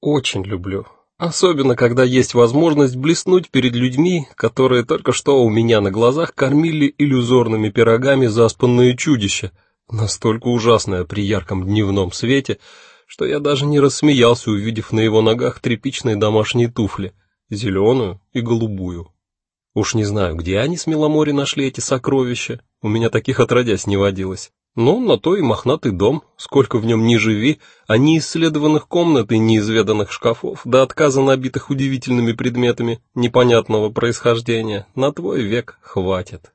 Очень люблю. Особенно, когда есть возможность блеснуть перед людьми, которые только что у меня на глазах кормили иллюзорными пирогами заспанные чудища, настолько ужасное при ярком дневном свете, что я даже не рассмеялся, увидев на его ногах тряпичные домашние туфли, зеленую и голубую. Уж не знаю, где они с Миломори нашли эти сокровища, у меня таких отродясь не водилось. Но на то и мохнатый дом, сколько в нем ни живи, а неисследованных комнат и неизведанных шкафов, до отказа набитых удивительными предметами непонятного происхождения, на твой век хватит.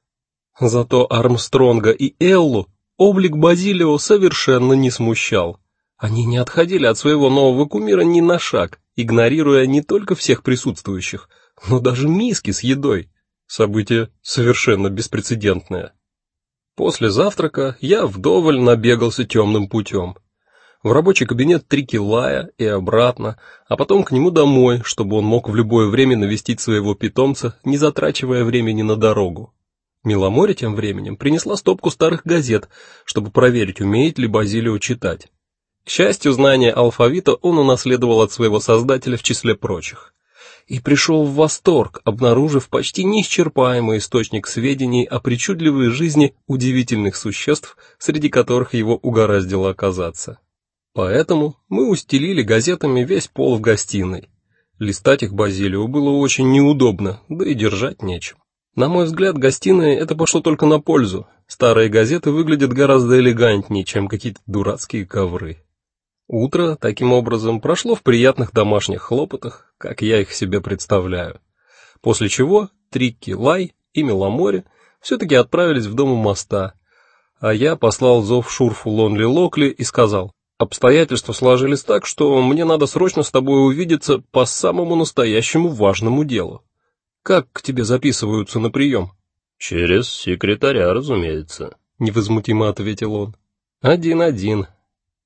Зато Армстронга и Эллу облик Базилио совершенно не смущал. Они не отходили от своего нового кумира ни на шаг, игнорируя не только всех присутствующих, но даже миски с едой. Событие совершенно беспрецедентное. После завтрака я вдоволь набегался темным путем. В рабочий кабинет Трикилая и обратно, а потом к нему домой, чтобы он мог в любое время навестить своего питомца, не затрачивая времени на дорогу. Миломоре тем временем принесла стопку старых газет, чтобы проверить, умеет ли Базилио читать. К счастью, знание алфавита он унаследовал от своего создателя в числе прочих и пришел в восторг, обнаружив почти неисчерпаемый источник сведений о причудливой жизни удивительных существ, среди которых его угораздило оказаться. Поэтому мы устелили газетами весь пол в гостиной. Листать их Базилио было очень неудобно, да и держать нечем. На мой взгляд, гостиная это пошло только на пользу. Старые газеты выглядят гораздо элегантнее, чем какие-то дурацкие ковры. Утро таким образом прошло в приятных домашних хлопотах, как я их себе представляю. После чего Трикки, Лай и Меломори все таки отправились в дом у моста, а я послал зов Шурфу Лонли Локли и сказал: "Обстоятельства сложились так, что мне надо срочно с тобой увидеться по самому настоящему важному делу. Как к тебе записываются на прием?» Через секретаря, разумеется, невозмутимо ответил он. Один-один,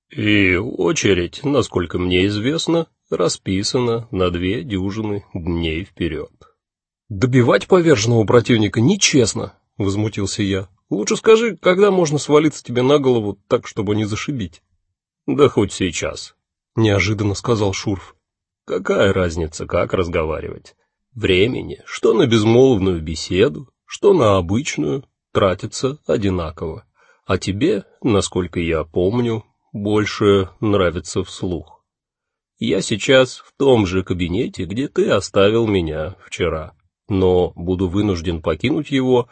и очередь, насколько мне известно, расписана на две дюжины дней вперед. Добивать поверженного противника нечестно, возмутился я. Лучше скажи, когда можно свалиться тебе на голову так, чтобы не зашибить. Да хоть сейчас, неожиданно сказал Шурф. Какая разница, как разговаривать? Времени, что на безмолвную беседу, что на обычную, тратится одинаково. А тебе, насколько я помню, больше нравится вслух. Я сейчас в том же кабинете, где ты оставил меня вчера, но буду вынужден покинуть его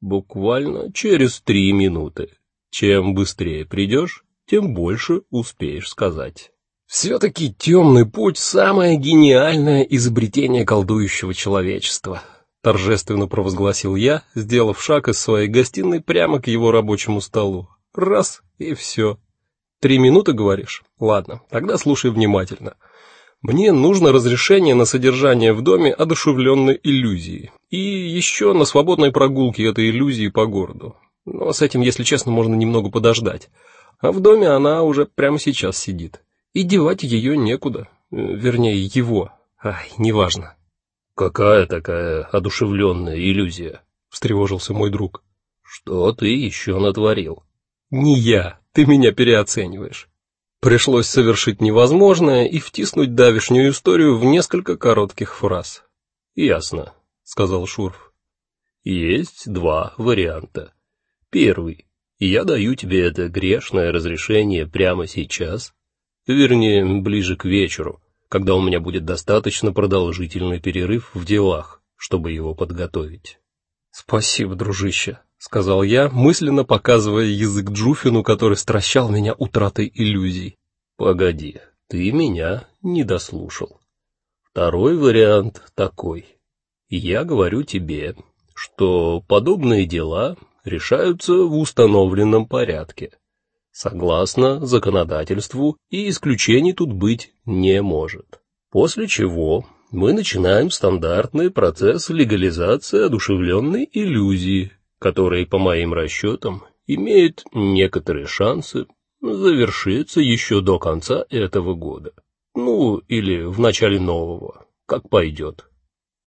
буквально через три минуты. Чем быстрее придешь, тем больше успеешь сказать. все таки темный путь самое гениальное изобретение колдующего человечества, торжественно провозгласил я, сделав шаг из своей гостиной прямо к его рабочему столу. Раз и все. Три минуты, говоришь? Ладно, тогда слушай внимательно. Мне нужно разрешение на содержание в доме одушевленной иллюзии и еще на свободной прогулке этой иллюзии по городу. Но с этим, если честно, можно немного подождать. А в доме она уже прямо сейчас сидит. И девать ее некуда. Э, вернее, его. Ай, неважно. Какая такая одушевленная иллюзия? встревожился мой друг. Что ты еще натворил? Не я, ты меня переоцениваешь. Пришлось совершить невозможное и втиснуть давешнюю историю в несколько коротких фраз. Ясно, сказал Шурф. Есть два варианта. Первый. Я даю тебе это грешное разрешение прямо сейчас, вернее, ближе к вечеру, когда у меня будет достаточно продолжительный перерыв в делах, чтобы его подготовить. Спасибо, дружище, сказал я, мысленно показывая язык Джуфину, который стращал меня утратой иллюзий. Погоди, ты меня не дослушал. Второй вариант такой: я говорю тебе, что подобные дела решаются в установленном порядке, согласно законодательству, и исключений тут быть не может. После чего мы начинаем стандартный процесс легализации одушевленной иллюзии, который, по моим расчетам, имеет некоторые шансы завершиться еще до конца этого года. Ну, или в начале нового, как пойдет.